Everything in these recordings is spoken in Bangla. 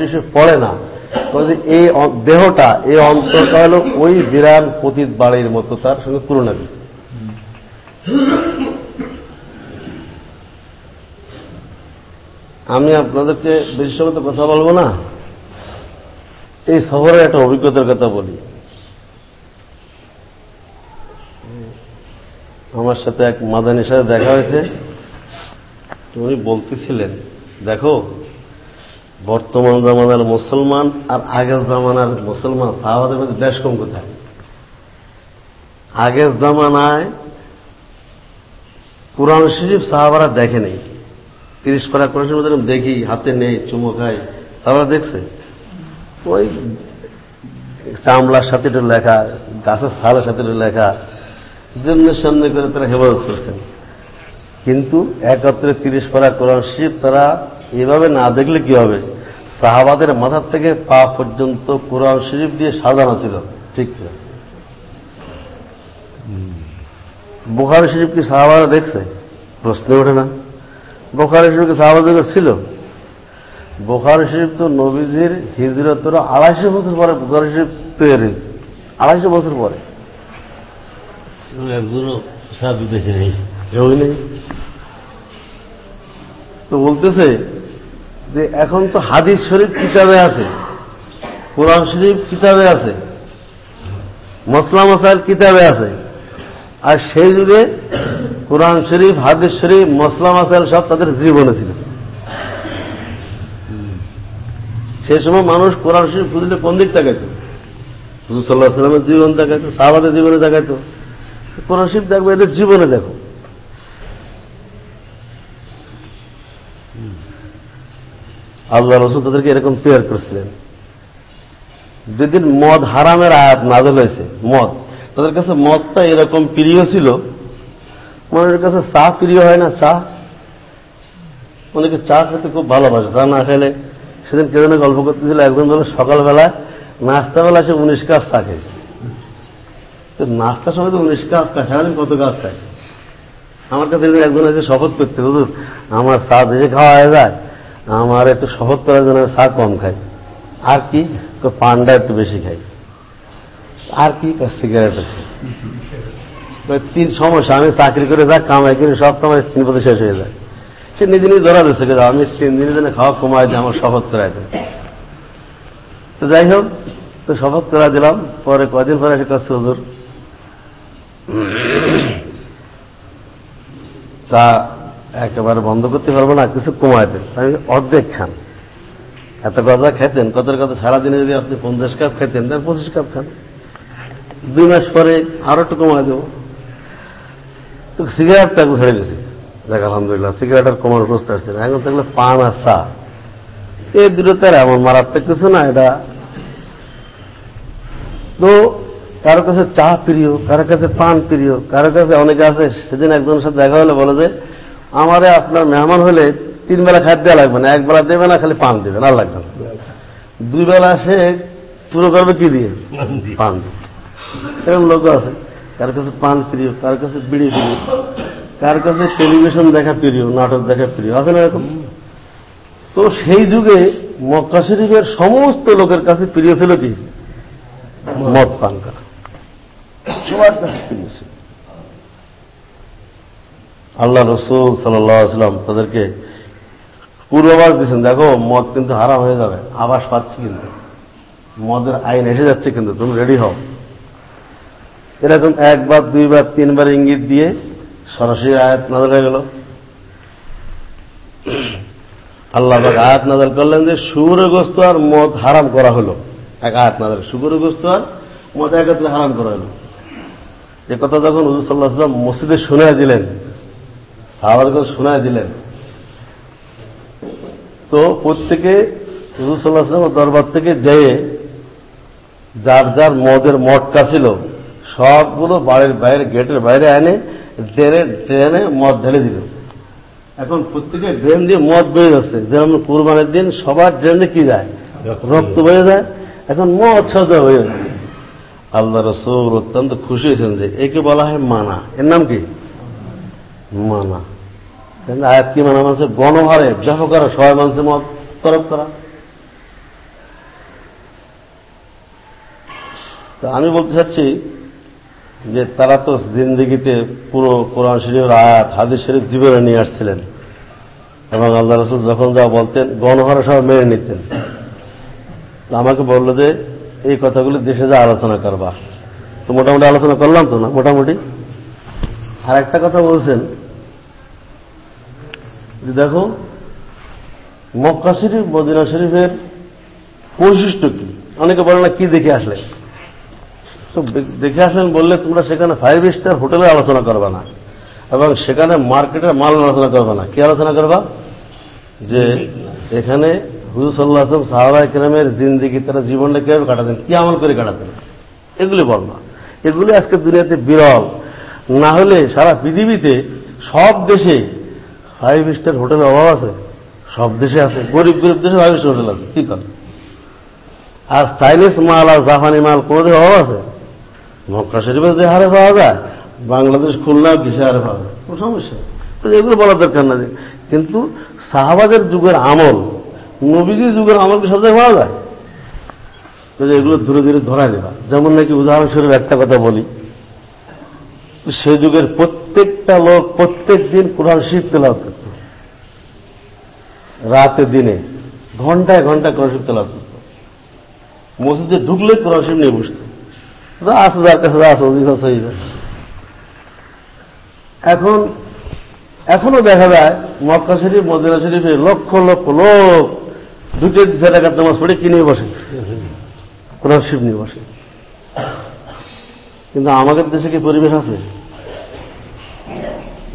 শরীফে পড়ে না। এই দেহটা, এই অন্তরটা হলো ওই বিরান পতিত বাড়ির মতো, তার সঙ্গে তুলনা দিচ্ছে আমি আপনাদেরকে বেশি কথা বলব না। এই শহরের একটা অভিজ্ঞতার কথা বলি। আমার সাথে এক মাদানির সাথে দেখা হয়েছে। উনি বলতেছিলেন, দেখো বর্তমান জামানার মুসলমান আর আগের জামানার মুসলমান সাহাবাদের মধ্যে দেশ কম কোথায়? আগের জামানায় কোরআন শরীফ সাহাবারা দেখে নেই। তিরিশ পারা কোরআন শরীফ দেখি, হাতে নেই, চুমো খাই দেখছে? ওই চামলার সাথে একটু লেখা, গাছের ছালের সাথে একটু লেখা জন্মের সামনে করে তারা হেফাজত করছেন। কিন্তু একত্রে তিরিশ পারা কোরআন শরীফ তারা এভাবে না দেখলে কি হবে? সাহাবাদের মাথার থেকে পা পর্যন্ত কোরআন শরীফ দিয়ে সাজানো ছিল ঠিক বুখারি শরীফ কি সাহাবারা দেখছে? প্রশ্ন ওঠে না। বোখারি শরীফ কি সাহাবাদের ছিল? বোখারি শরীফ তো নবীজির হিজরতের আড়াইশো বছর পরে বুখারি শরীফ তৈরি হয়েছে। আড়াইশো বছর পরে। তো বলতেছে যে এখন তো হাদিস শরীফ কিতাবে আছে, কোরআন শরীফ কিতাবে আছে, মসলা মশাইল কিতাবে আছে, আর সেই যুগে কোরআন শরীফ, হাদিস শরীফ, মসলা মশাইল সব তাদের জীবনে ছিল। সে সময় মানুষ কোরআন শরীফ খুঁজলে কোন দিক তাকাইতো? হুজুর সাল্লাহ সাল্লামের জীবন দেখাইতো সাহাবাদের জীবনে দেখাইতো কোরআন শরীফ দেখব, এদের জীবনে দেখো। আল্লাহ রসুল তাদেরকে এরকম প্রেয়ার করছিলেন। যেদিন মদ হারামের আয়াত নাজল হয়েছে, মদ। তাদের কাছে মদটা এরকম প্রিয় ছিল। মানুষের কাছে চা প্রিয় হয় না, চা? অনেকে চা খেতে খুব ভালোবাসে, চা না খেলে সেদিন কে যেন গল্প করতেছিল একজন বলে সকালবেলায় নাস্তাবেলা সে উনিশ কাপ চা খেয়েছে। তো নাস্তার সময় তো উনিশ কাপ খায় সারাদিন কত কাপ খায়? আমার কাছে একজন এসে শপথ করতে, হুজুর, আমার চা বেশি খাওয়া হয়ে যায়। আমার একটু শপথ করার জন্য চা কম খাই। আর কি? পান্ডা একটু বেশি খাই। আর কি? সিগারেট তিন সমস্যা। আমি চাকরি করে যা কামাই করি, সব তো আমার তিন পথে শেষ হয়ে যায়। সে নিজে নিজে ধরা দিচ্ছে যে আমি তিন দিনের জন্য খাওয়া কমাই দিয়ে আমার শপথ করাই দেয় তো যাই হোক, তো শপথ করা দিলাম। পরে কদিন পরে কাছে হুজুর। চা একেবারে বন্ধ করতে পারব না, কিছু কমায় দেন। অর্ধেক খান। এত গজা খেতেন কত কত সারাদিনে যদি আপনি পঞ্চাশ কাপ খেতেন তাহলে পঁচিশ কাপ খান। দুই মাস পরে আরও একটু কমায় দেবো। তো সিগারেটটা একটু ছেড়ে গেছি দেখ, আলহামদুলিল্লাহ, সিগারেটের কমার প্রস্তাব আসছে না। এখন থাকলে পান আর চা। এই দুটো এমন মারাত্মক কিছু না, এটা। তো কারও কাছে চা প্রিয়, কারও কাছে পান প্রিয়, কারও কাছে অনেকে আছে, সেদিন একজনের সাথে দেখা হলে, বলে যে আমারে আপনার মেহমান হলে তিন বেলা খাদ্য দেওয়া লাগবে না, এক বেলা দেবে না, খালি পান দেবে না লাগবে না। দুই বেলা সে পুরো করবে কি দিয়ে? পান এরকম লোক আছে, কার কাছে পান প্রিয়, কার কাছে বিড়ি প্রিয়, কার কাছে টেলিভিশন দেখা প্রিয়, নাটক দেখা প্রিয়, আছে না এরকম? তো সেই যুগে মক্কা শরীফের সমস্ত লোকের কাছে প্রিয় ছিল কি? মদ পান করা। সবার কাছে প্রিয় ছিল। আল্লাহ রসুল সাল্লাম তাদেরকে পূর্বাভাস দিচ্ছেন দেখো, মদ কিন্তু হারাম হয়ে যাবে, আবাস পাচ্ছি কিন্তু। মদের আইন এসে যাচ্ছে কিন্তু, তুমি রেডি হও। এরকম একবার, দুইবার, তিনবার ইঙ্গিত দিয়ে সরাসরি আয়াত নাজল হয়ে গেল। আল্লাহ আয়াত নাজল করলেন যে সুগরগ্রস্ত আর মদ হারাম করা হলো। এক আয়াত নাজল সুগরগ্রস্ত আর মদ একত্রে হারাম করা হলো। এ কথা যখন হুজুর সাল্লাহ সাল্লাম মসজিদে শুনে দিলেন সাহাবাদকে শোনায় দিলেন। তো প্রত্যেকে হুজুর সাল্লাহ সাল্লামের দরবার থেকে যেয়ে যার যার মদের মটকা ছিল, সবগুলো বাড়ির বাইরে, গেটের বাইরে এনে ড্রেনে ড্রেনে মদ ঢেলে দিল। এখন প্রত্যেকে ড্রেন দিয়ে মদ বেড়ে যাচ্ছে। যেমন কোরবানের দিন সবার ড্রেনে কি যায়? রক্ত বেড়ে যায়। এখন মদ সাজা হয়ে যাচ্ছে। আল্লাহ রসুল অত্যন্ত খুশি হয়েছেন যে একে বলা হয় মানা। এর নাম কি? মানা। আয়াত কি মানা? মানুষের গণহারে জাহ করা সবাই মানুষের মত, তরফ করা। তা আমি বলতে চাচ্ছি যে তারা তো জিন্দিগিতে পুরো কোরআন শরীফের আয়াত হাদি শরীফ জীবনে নিয়ে আসছিলেন। এবং আল্লাহ রসুল যখন যা বলতেন, গণহারা সবাই মেনে নিতেন। আমাকে বলল যে, এই কথাগুলি দেশে যা আলোচনা করবা। তো মোটামুটি আলোচনা করলাম তো না? মোটামুটি? আর একটা কথা বলছেন যে দেখো, মক্কা শরীফ, মদিনা শরীফের বৈশিষ্ট্য কি? অনেকে বলে না, কি দেখে আসলে? তো দেখে আসলেন বললে তোমরা সেখানে ফাইভ স্টার হোটেলে আলোচনা করবে না। এবং সেখানে মার্কেটের মাল আলোচনা করবে না। কি আলোচনা করবা? যে এখানে হুজুর সাল্লাহ সাহাবাই কেরামের জিন্দিগি, তারা জীবনটা কীভাবে কাটাতেন, কি আমল করে কাটাতেন? এগুলি বলবা এগুলি আজকে দুনিয়াতে বিরল। না হলে সারা পৃথিবীতে সব দেশে ফাইভ স্টার হোটেলের অভাব আছে। সব দেশে আছে। গরিব গরিব দেশে ফাইভ স্টার হোটেল আছে। কি করে? আর চাইনিজ মাল আর জাপানি মাল কোনো দেশে অভাব আছে? মক্কা শরীফের যে হারে পাওয়া যায়, বাংলাদেশ খুলনা কিসে হারে পাওয়া যায়। কোনো সমস্যা এগুলো বলার দরকার না কিন্তু সাহাবাদের যুগের আমল, নবীজি যুগের আমল কি সব জায়গায় পাওয়া যায়? এগুলো ধীরে ধীরে ধরা দেওয়া। যেমন নাকি উদাহরণস্বরূপ একটা কথা বলি। সে যুগের প্রত্যেকটা লোক প্রত্যেক দিন কোরআন তেলাওয়াত করত রাতে দিনে ঘন্টায় কোরআন শিব তেলাওয়াত করত। মসজিদে ঢুকলে কোরআন নিয়ে বসত। যা যার কাছে যা এখন, এখনও দেখা যায়, মক্কা শরীফ, মদিনা শরীফে লক্ষ লক্ষ লোক দুটো দিশা টাকার নামাজ পড়ে কিনে বসে? কোরআন নিয়ে বসে। কিন্তু আমাদের দেশে কি পরিবেশ আছে?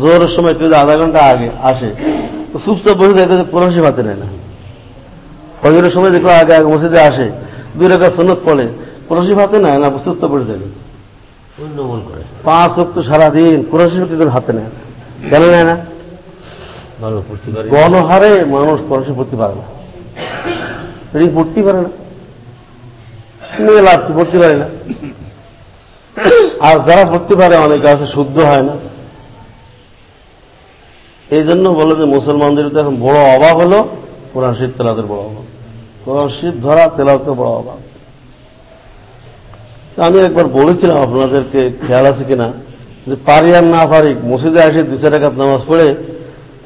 জোরের সময় কেউ আধা ঘণ্টা আগে আসে। তো চুপচাপ বসে কোরআন শিব হাতে নেয় না। ফজরের সময় দেখো আগে আগে মসজিদে আসে দুই রেখা সন্নত পড়ে। শিব হাতে নেয় না চুপচাপ বসে করে। পাঁচ অক্ট সারাদিন কোরআন শিব কি হাতে নেয় না। কেন নেয় না? গণহারে মানুষ কোরআন পড়তে পারে না। রিং পড়তেই পারে না। নিয়ে লাভ পড়তে পারে না। আর যারা পড়তে পারে অনেকে আছে শুদ্ধ হয় না। এই জন্য বলে যে মুসলমানদের তো এখন বড় অভাব হলো, কোরআন শীত তেলাতের বড় অভাব। কোরআন শীত ধরা তেলাতের বড় অভাব। আমি একবার বলেছিলাম আপনাদেরকে, খেয়াল আছে কিনা, যে পারি আর না পারি, মসজিদে আসে দু চার টাকাত নামাজ পড়ে,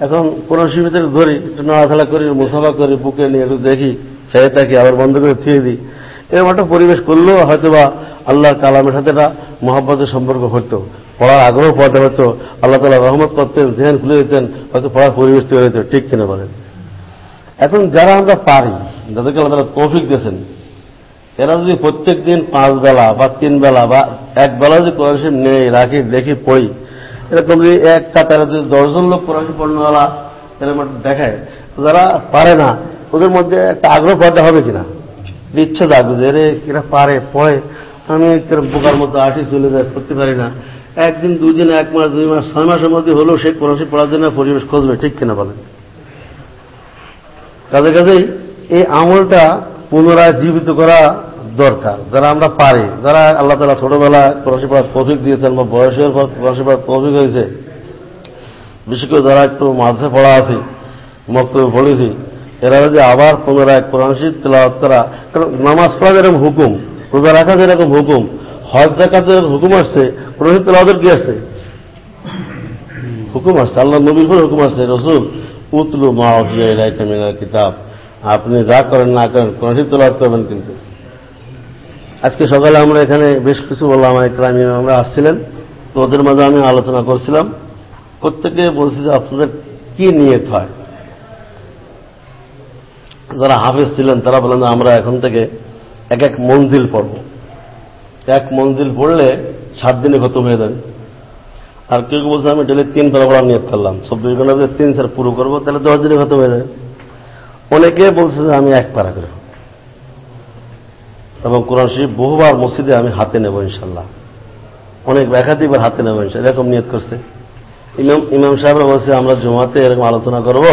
এখন কোরআন শরীফের ধরি, একটু নাড়াচাড়া করি, মুসাফা করি, বুকে নিয়ে একটু দেখি চাই থাকি, আবার বন্ধ করে থুয়ে দিই। এরকম একটা পরিবেশ করলেও হয়তোবা আল্লাহর কালামের সাথে একটা মহাব্বতের সম্পর্ক হতো। পড়ার আগ্রহ পড়তে হতো। আল্লাহ তালা রহমত করতেন, জেহান খুলে দিতেন, হয়তো পড়ার পরিবেশ তৈরি হতো, ঠিক কিনা বলেন? এখন যারা আমরা পারি, যাদেরকে আল্লাহ তালা তৌফিক দিয়েছেন, এরা যদি প্রত্যেক দিন পাঁচ বেলা বা তিন বেলা বা এক বেলা যদি কোরআন শরীফ নেই, রাখি, দেখি, পড়ি, এরকম যদি এক কাতারে যদি দশজন লোক কোরআন শরীফ পড়নেওয়ালা এরকম দেখায় যারা পারে না, ওদের মধ্যে একটা আগ্রহ পড়তে হবে কিনা? ইচ্ছা জাগবে যে রে এরা পারে, পড়ে, আমি বোকার মতো আসি চলে যায় করতে পারি না। একদিন দুই দিন এক মাস, দুই মাস, ছয় মাসের মধ্যে হলেও সে কোরআন শরীফ পড়ার জন্য পরিবেশ খুঁজবে, ঠিক কিনা বলেন? কাজে কাজেই এই আমলটা পুনরায় জীবিত করা দরকার। যারা আমরা পারি, যারা আল্লাহ তালা ছোটবেলা কোরআশি পড়ার তৌফিক দিয়েছেন বা বয়সের পর কোরআশি পড়ার তৌফিক হয়েছে বিশেষ করে যারা একটু মাঝে পড়া আছে মক্তব্য পড়েছি, এরা যদি আবার পুনরায় কোরআন শীত তেলাওয়াত করা, কারণ নামাজ পড়া যেরকম হুকুম, রোজা রাখা যেরকম হুকুম হজ জাকাতের হুকুম আসছে কোরআন শীত কি আসছে? হুকুম আসছে আল্লাহ নবীর পর হুকুম আসছে, রসুল, উতলু মা মিনাল কিতাব। আপনি যা করেন না করেন শীত তেলাওয়াত করবেন কিন্তু। আজকে সকালে আমরা এখানে বেশ কিছু বললাম ক্রাইমি আমরা আসছিলেন, তো ওদের মাঝে আমি আলোচনা করছিলাম। প্রত্যেকে বলছি যে আপনাদের কি নিয়ত হয়? যারা হাফেজ ছিলেন, তারা বলেন আমরা এখন থেকে এক এক মঞ্জিল পড়ব। এক মঞ্জিল পড়লে সাত দিনে খতম হয়ে যাবে আর কেউ বলছে, আমি ডেলি তিন পড়া নিয়ত করলাম। চব্বিশ ঘণ্টা তিন চার পুরো করব, তাহলে দশ দিনে খতম হয়ে যাবে অনেকে বলছে যে, আমি এক পারা করে এবং কোরআন শরীফ বহুবার মসজিদে আমি হাতে নেব, ইনশাল্লাহ। অনেক একাধিকবার হাতে নেব, ইনশাল্লাহ। এরকম নিয়ত করছে। ইমাম ইমাম সাহেবরা বলছে, আমরা জমাতে এরকম আলোচনা করব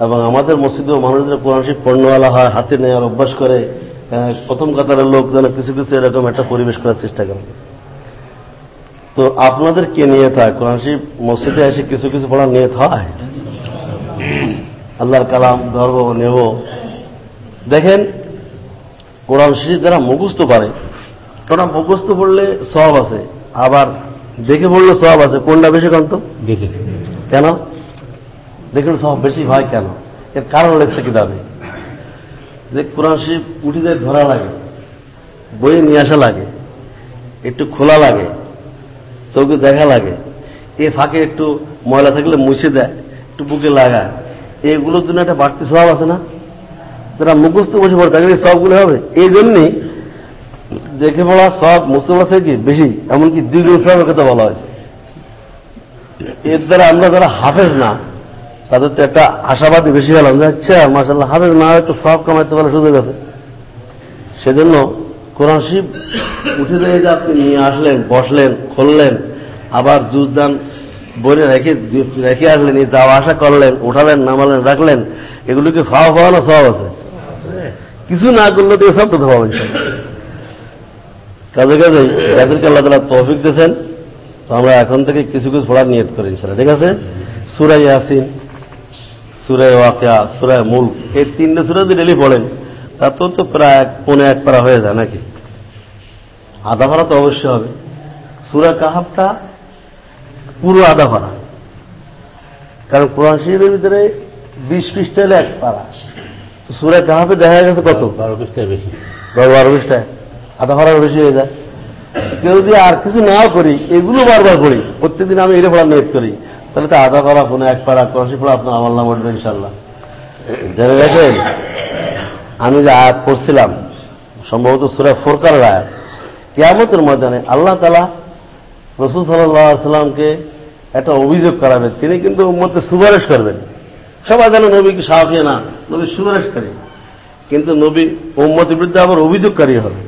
এবং আমাদের মসজিদেও মানুষদের কোরআন শরীফ পণ্যওয়ালা হয়, হাতে নেওয়ার অভ্যাস করে প্রথম কাতারের লোক যেন কিছু কিছু এরকম একটা পরিবেশ করার চেষ্টা করেন তো আপনাদের কে নিয়ত হয় কোরআন শরীফ মসজিদে এসে কিছু কিছু পড়ার নিয়ত হয়? আল্লাহর কালাম ধর্ম নেব। দেখেন কোরআন শরীফ যারা মুখস্থ পারে তোরা মুখস্থ পড়লে সব আছে আবার দেখে পড়লে সব আছে। কোনটা বেশি কান্ত দেখে। কেন? দেখুন সব বেশি হয় কেন? এর কারণ লেগছে কিতাবে। যে কোরআন শরীফ উঠিদের ধরা লাগে, বইয়ে নিয়ে আসা লাগে, একটু খোলা লাগে চৌকে দেখা লাগে, এ ফাঁকে একটু ময়লা থাকলে মুছে দেয়, একটু বুকে লাগায়, এগুলোর জন্য একটা বাড়তি স্বভাব আছে না? যারা মুখস্থ বসে পড়ে, তাদের সবগুলো হবে। এই জন্যই দেখে পড়া সব মুসলিম আছে কি বেশি, এমনকি দীর্ঘ ইসলামের কথা বলা হয়েছে। এর দ্বারা আমরা যারা হাফেজ না তাদের তো একটা আশাবাদী বেশি গেলাম যে আচ্ছা মাসাল্লাহ হাফেজ না হয়তো সব কামাইতে পারে সুযোগ আছে। সেজন্য কোরআন শিব উঠে দিয়ে যে আপনি নিয়ে আসলেন, বসলেন, খুললেন, আবার জুজদান বইয়ে রেখে রেখে আসলেন যাওয়া আসা করলেন, উঠালেন, নামালেন, রাখলেন, এগুলোকে খাওয়া খাওয়ানো সব আছে। কিছু না করলে তো সব কথা পাবেন কাজে কাজে যাদেরকে আল্লাহ তালা তৌফিক দিয়েছেন, তো আমরা এখন থেকে কিছু কিছু পড়ার নিয়ত করি ইনশাল্লাহ ঠিক আছে? সুরাই ইয়াসিন। সুরায় ওয়াকিয়া সুরায় মুল এই তিনটে সুরা যদি ডেলি পড়েন তাতেও তো প্রায় এক পৌনে এক পারা হয়ে যায় নাকি? আধা পারা তো অবশ্যই হবে। সুরা কাহাবটা পুরো আধা পারা। কারণ কোরআন শরীফের ভিতরে বিশ পৃষ্ঠা হলে এক পারা। তো সুরা কাহাবে দেখা গেছে কত? বারো পৃষ্ঠায় বেশি। বারো পৃষ্ঠায়। আধা পারার বেশি হয়ে যায়। কেউ যদি আর কিছু নাও করি এগুলো বারবার করি প্রত্যেকদিন আমি এটা পড়ার নিয়ত করি। তাহলে তো আধা পারা ফোনে এক পারা কষি পড়া আপনার আমার নাম উঠবে ইনশাল্লাহ। জেনে গেছেন আমি যে আয়াত পড়ছিলাম, সম্ভবত সুরা ফোরকার আয়াত, কেয়ামতের ময়দানে আল্লাহ তালা রসুল সাল্লামকে একটা অভিযোগ করাবেন। তিনি কিন্তু উম্মতে সুপারিশ করবেন। সবাই জানে নবী কি সাহায্য না, নবী সুপারিশকারী। কিন্তু নবী উম্মতের বিরুদ্ধে আবার অভিযোগকারী হবে।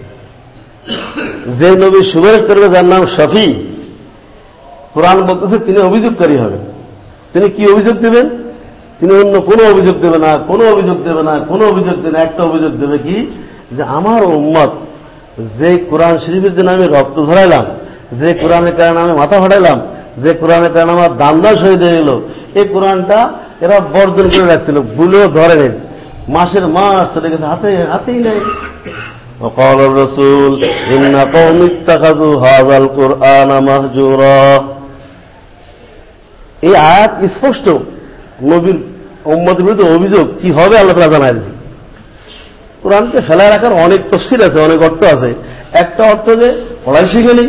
যে নবী সুপারিশ করবে, যার নাম শফি কোরআন বলতেছে তিনি অভিযোগকারী হবেন তিনি কি অভিযোগ দেবেন তিনি অন্য কোনো অভিযোগ দেবে না কোনো অভিযোগ দেবে না কোনো অভিযোগ দেবে না একটা অভিযোগ দেবে কি যে আমার উম্মত যে কোরআন শরীফের জন্য আমি রক্ত ধরাইলাম যে কোরআনের কারণে আমি মাথা ফাটাইলাম যে কোরআনের কারণে আমার দান্দা শহীদ হয়ে গেল এই কোরআনটা এরা বর্জন করে রাখছিল ভুলেও ধরে নেই মাসের মাস চলে গেছে হাতে হাতেই নেই وقال الرسول إن قوم اتخذوا هذا القرآن مهجورا এই আয়াত স্পষ্ট নবীর উম্মতের বিরুদ্ধে অভিযোগ কি হবে আল্লাহ তালা জানাই দিয়েছে কোরআনকে ফেলায় রাখার অনেক তফসিল আছে অনেক অর্থ আছে। একটা অর্থ যে পড়াই শিখেনি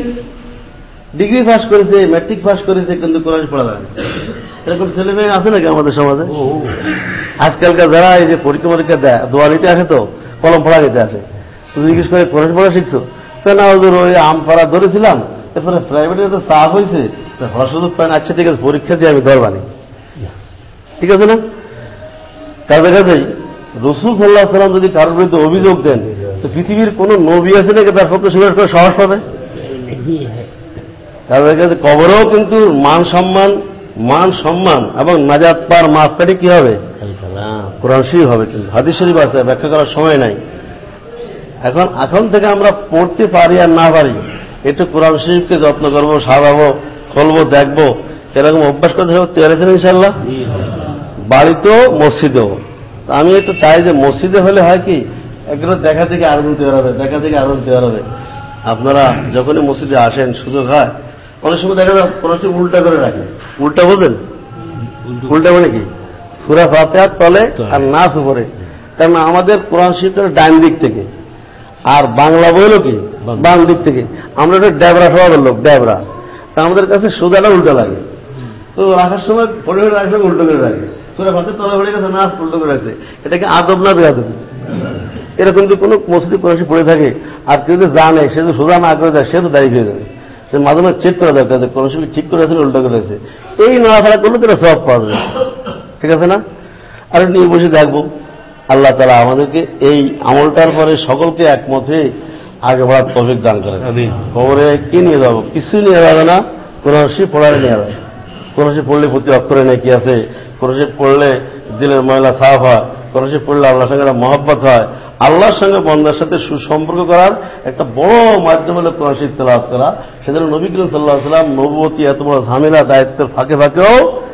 ডিগ্রি পাস করেছে ম্যাট্রিক পাস করেছে কিন্তু কোরআন পড়া যায় এরকম ছেলে মেয়ে আছে নাকি আমাদের সমাজে? আজকালকার যারা এই যে পরীক্ষা পরীক্ষা দেয় দোয়া নিতে আসে তো কলম পড়া নিতে আসে। জিজ্ঞেস করে কোরআন পড়া শিখছো? তো না ওদের ওই আম পাড়া ধরেছিলাম এরপরে প্রাইভেটে তো চাপ হয়েছে হওয়ার সুযোগ পায় আচ্ছা ঠিক আছে, পরীক্ষা দিয়ে আমি ধরবানি ঠিক আছে না? কাজে কাজেই রসুল সাল্লাহ সাল্লাম যদি কারোর বিরুদ্ধে অভিযোগ দেন, তো পৃথিবীর কোন নবী আছে নাকি তার পক্ষে সুপারিশ করে সাহস পাবে? তাদের কাছে কবরেও কিন্তু মান সম্মান মান সম্মান এবং নাজাত পার মাপকাঠি কি হবে? কোরআন শরীফ হবে কিন্তু। হাদিস শরীফ আছে, ব্যাখ্যা করার সময় নাই। এখন এখন থেকে আমরা পড়তে পারি আর না পারি একটু কোরআন শরীফকে যত্ন করব, সাজাবো। খুলবো দেখব। এরকম অভ্যাস করতে হবে তৈরি আছেন ইনশাল্লাহ বাড়িতেও মসজিদেও আমি একটু চাই যে মসজিদে হলে হয় কি একবার দেখা থেকে আরও তৈরি হবে দেখা থেকে আরও তৈরি হবে। আপনারা যখনই মসজিদে আসেন সুযোগ হয় অনেক সময় দেখা যায় কোনো কিছু উল্টা করে রাখে। উল্টা বোঝেন উল্টা। মানে কি? সুরা ফাতেহার তলে আর নাচ উপরে। কারণ আমাদের কোরআন শিবটা ডান দিক থেকে। আর বাংলা বইল কি? বাম দিক থেকে। আমরা একটা ড্যাবরা স্বভাবের লোক ড্যাবরা তা আমাদের কাছে সোজাটা উল্টো লাগে। তো রাখার সময় হয়ে রাখার সময় উল্টো করে রাখে। সুরা ফাতে তলে পড়ে গেছে নাচ উল্টো করে রাখছে এটাকে আদব না বেআদব এরকম যদি কোনো মসজিদে কোরআন পড়ে থাকে, আর কেউ যদি জানে, সে যদি সোজা না করে দেয়, সে তো দায়ী হয়ে যাবে। সে মাঝে মাঝে চেক করা দরকার যে কোন সময় ঠিক করে আছে উল্টো করে আছে এই নড়াফেরা করলে তারা সব পাওয়া যাবে ঠিক আছে না? আর নিয়ে বসে দেখব। আল্লাহ তালা আমাদেরকে এই আমলটার পরে সকলকে একমত হয়ে আগে বাড়ার তফিক দান করে। খবরে কি নিয়ে যাব? কিছু নিয়ে যাবে না কোন শীত পড়ারে নিয়ে যাবে। শীত পড়লে প্রতি অক্ষরে নাকি আছে। কোন শীত পড়লে দিলের ময়লা সাফ হয়। কোন শীত পড়লে আল্লাহর সঙ্গে একটা মহব্বত হয়। আল্লাহর সঙ্গে বন্ধার সাথে সুসম্পর্ক করার একটা বড় মাধ্যম হলো কোরআন শীত তেলাওয়াত করা। সেজন্য নবী করিম সাল্লাহ সাল্লাম নবতী এত বড় ঝামেলা দায়িত্বের ফাঁকে ফাঁকেও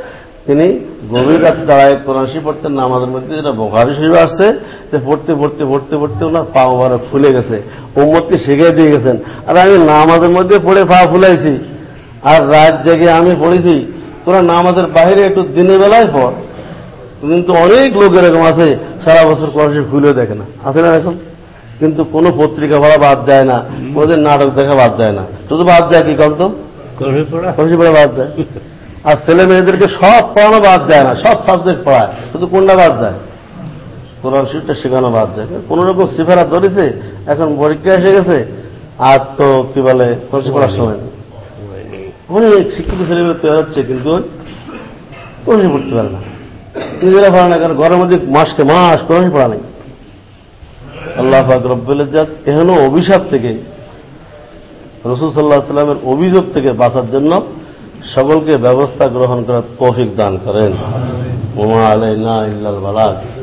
তিনি গভীর রাতে দাঁড়ায় শরীফ পড়তেন নামাজের মধ্যে যেটা বোখারি শরীফ আসছে যে পড়তে পড়তে পড়তে পড়তে ওনার পা ওভারে ফুলে গেছে উম্মতকে শিখিয়ে দিয়ে গেছেন। আর আমি নামাজের মধ্যে পড়ে পা ফুলাইছি আর রাত জেগে আমি পড়েছি তোরা নামাজের বাইরে একটু দিনের বেলায় পড়। কিন্তু অনেক লোক এরকম আছে সারা বছর কোরআন শরীফ খুলেও দেখে না। আছে না এখন কিন্তু কোনো পত্রিকা পড়া বাদ যায় না ওদের নাটক দেখা বাদ যায় না। শুধু বাদ যায় কি কম তো পড়া বাদ যায়। আর ছেলে মেয়েদেরকে সব পড়ানো বাদ যায় না, সব সাবজেক্ট পড়ায়, শুধু কোনটা বাদ যায়? কোরআন শরীফটা শেখানো বাদ যায়। কোন রকম সিফারা ধরেছে, এখন পরীক্ষা এসে গেছে, আর তো কি বলে, কোরআন পড়ার সময়। অনেক শিক্ষিত ছেলেমেয়ে তৈরি হচ্ছে, কিন্তু কোরআন পড়তে পারে না। নিজেরা পড়ে না, কারণ ঘরের মধ্যে মাসকে মাস কোরআন পড়া নেই। আল্লাহ ইজ্জাত এহেন অভিশাপ থেকে, রসুল সাল্লাহ সাল্লামের অভিযোগ থেকে বাঁচার জন্য সকলকে ব্যবস্থা গ্রহণ করার তৌফিক দান করেন। ওমা আলাইনা ইল্লাল বালাগ।